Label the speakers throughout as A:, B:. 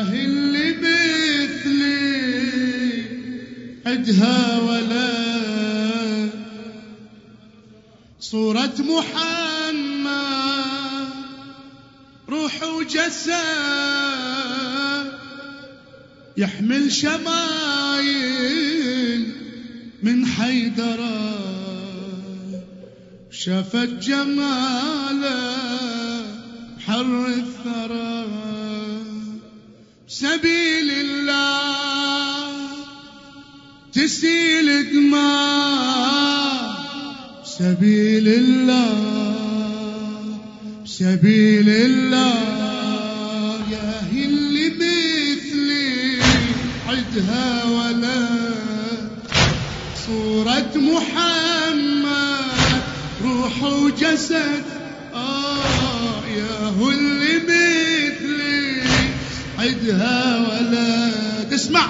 A: اللي مثلي عدها ولا. صورة محمد روح وجسد يحمل شمايل من حيدرة شافت جماله حر الثرى. سبيل الله تسيل دماء سبيل الله سبيل الله يا اللي مثلي عدها ولا صورة محمد روح وجسد. آه يا مثلي عدها ولا تسمع.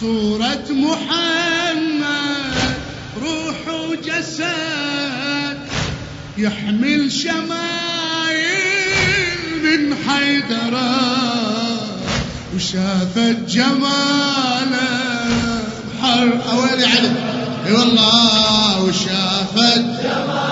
A: صورة محمد روح وجسد يحمل شمايل من حيدرة وشافت جماله بحر. أولي علي. أي والله وشافت جماله.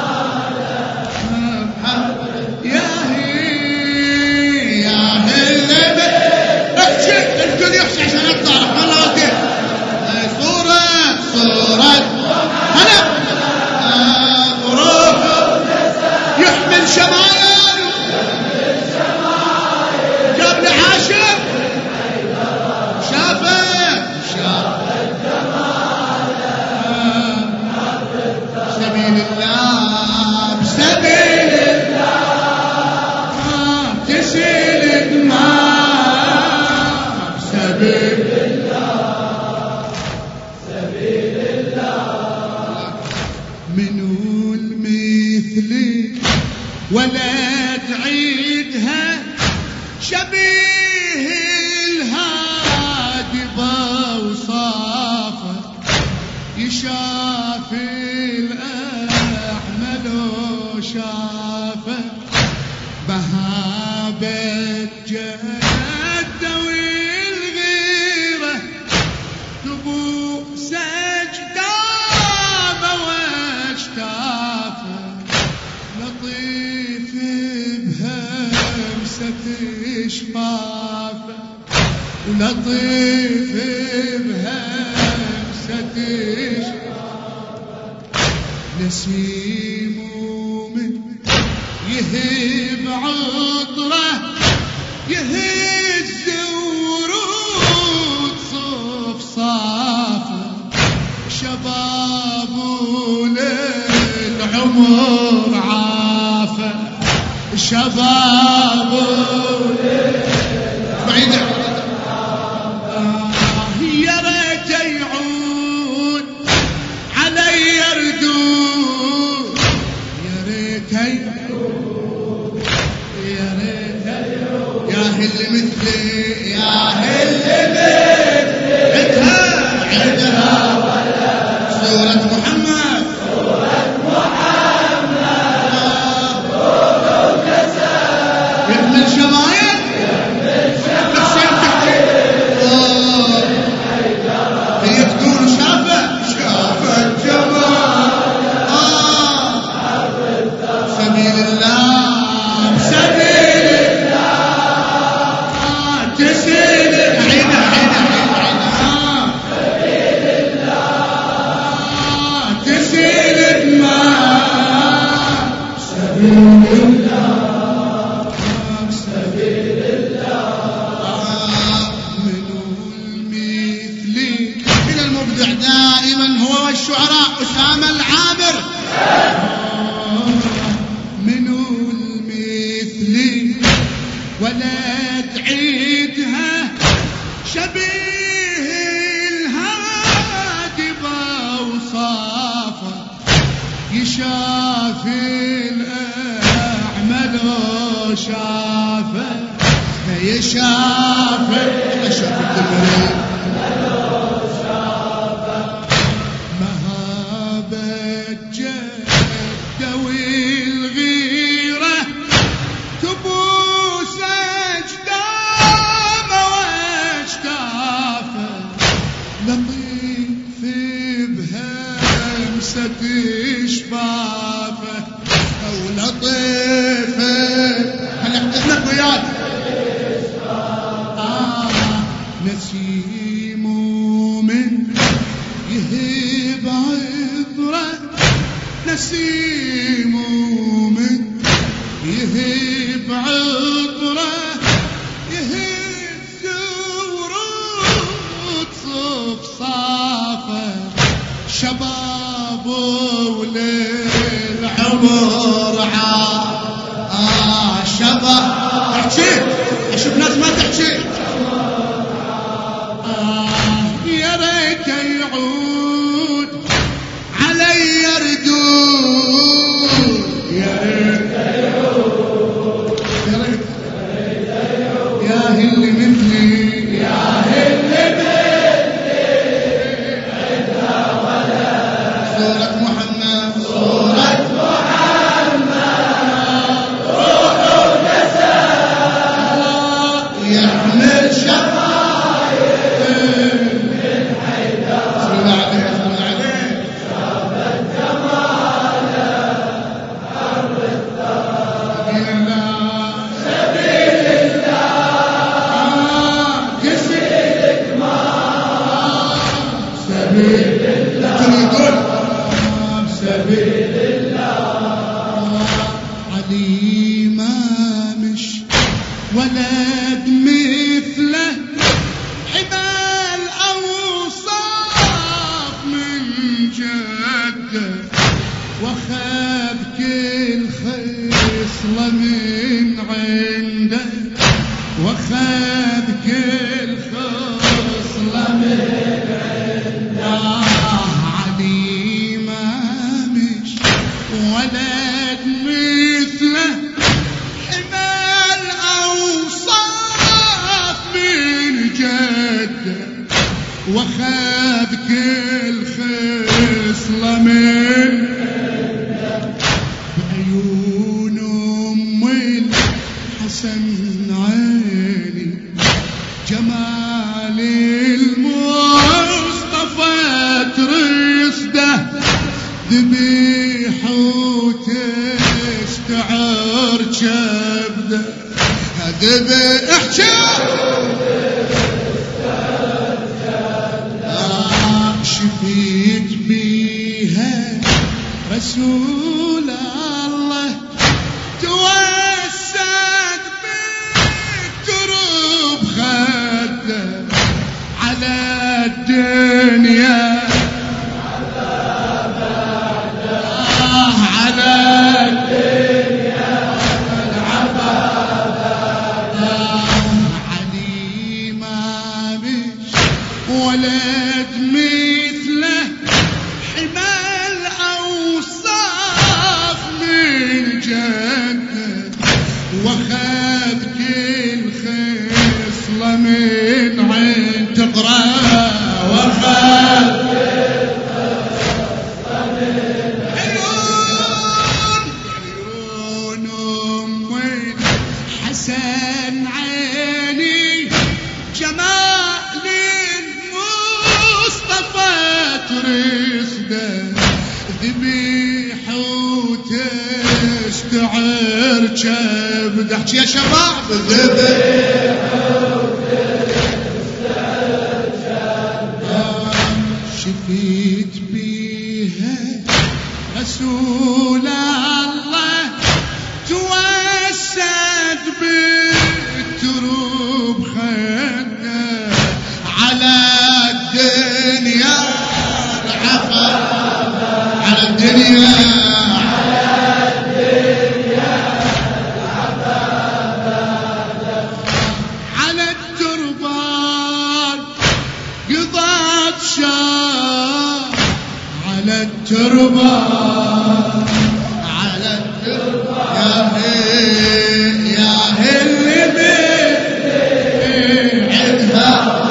A: وشافه بهابة جده والغيرة. تبو سجدامه واجتافه. لطيف بهمسة شفافه. ولطيف بهمسة شفافه. نسيم للعمر عافه شباب. بعيد يا ريت يعود علي يردود. يا ريت يعود يا ريت يعود. يا هل مثلي. يا هل مثلي. عدها. عدها. سورة محمد. سبيل يشافي نسيم ومن يهيب عطره يهيب زوره تصف صافه. شباب وليل عمر عا آه شباب. احكي سبيل الله سبيل الله عبد مثله حمل أوصاف من جده وخير. ذبح شفيت بيها رسول بركب دحكي يا شباب. ذبح شفيت بيها رسول شاف على التربة. على التربة. يا هي يا هي اللي عندها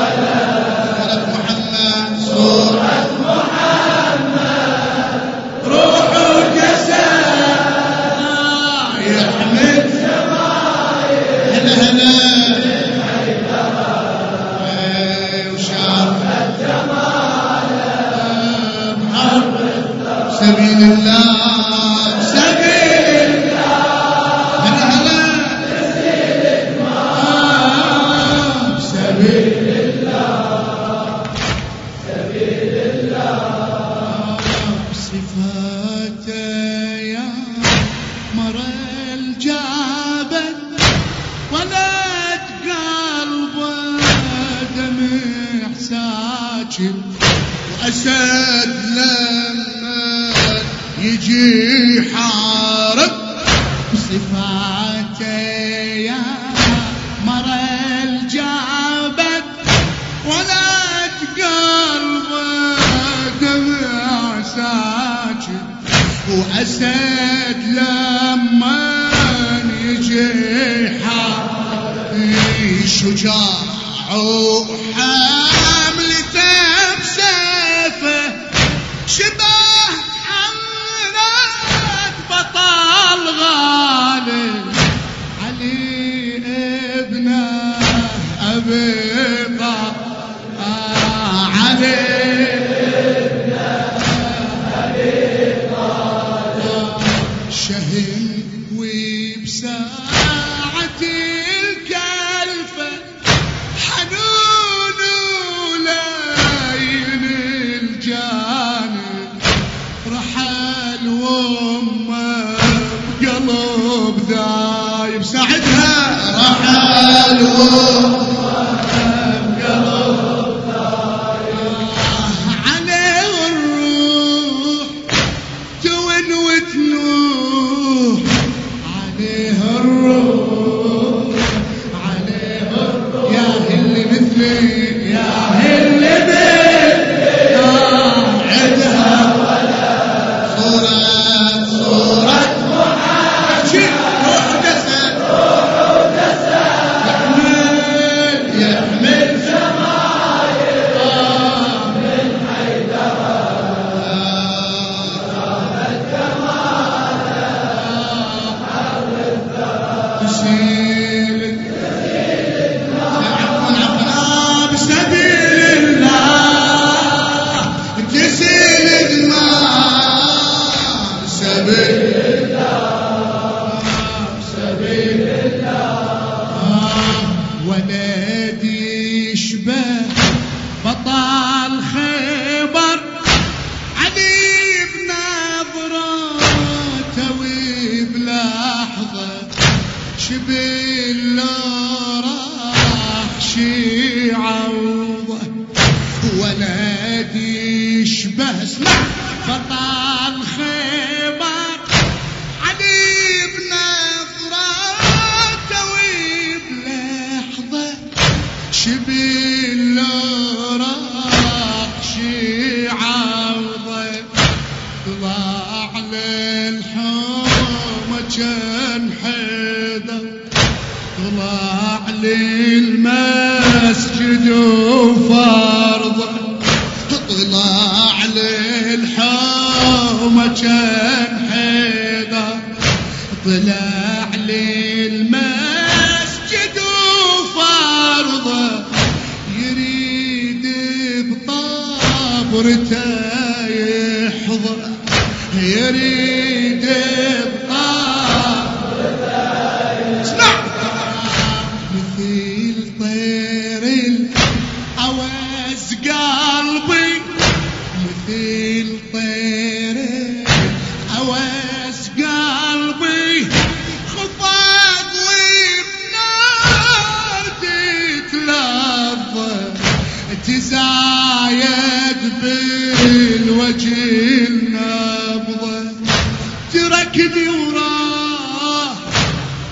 A: الله الاسد لما نجي حار شجاع فتح مرتاح يريد الطاف اسمع. مثيل طير العوز قلبي. مثيل طير العوز قلبي. خطاك وبنار تتلظى تزايد بين وجه النابضة تركني وراه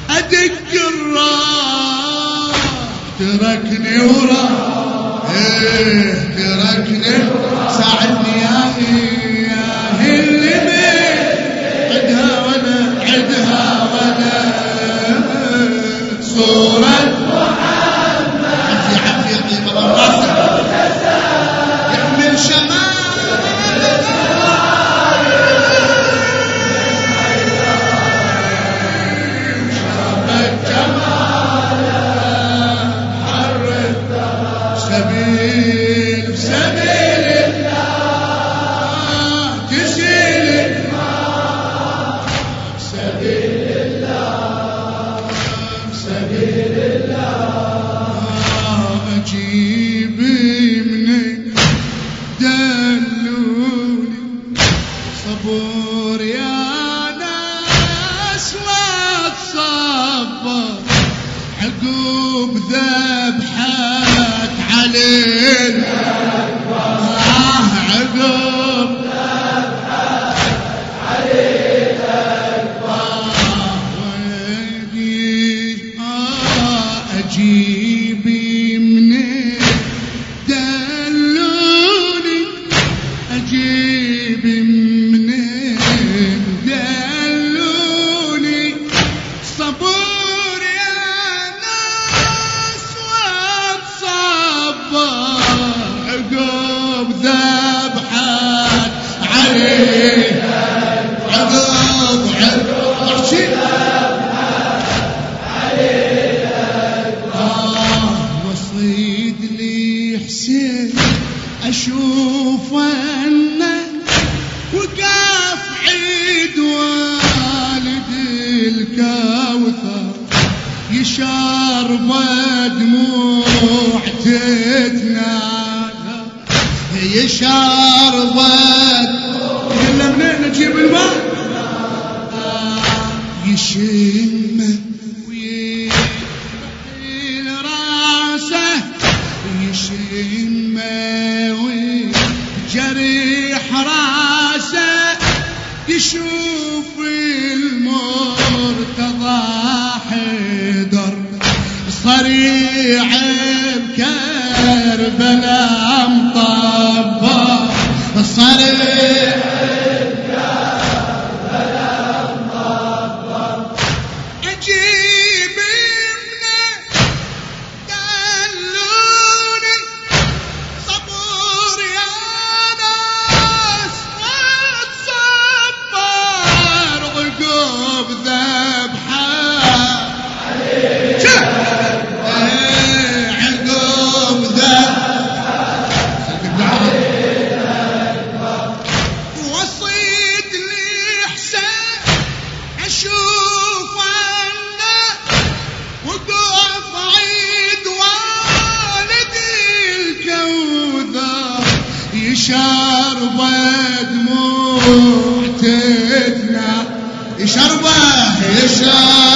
A: أدق الراه تركني وراه إيه تركني. ساعدني يا يا اللي عدها وأنا عدها وأنا صورة القلوب ذبحت علينا آه عقب أشوف انه وقاف عيد والد الكوثر يشارب دموع تتنادى يشارب دموع الشمة ويا وحدتنا شربه يشرب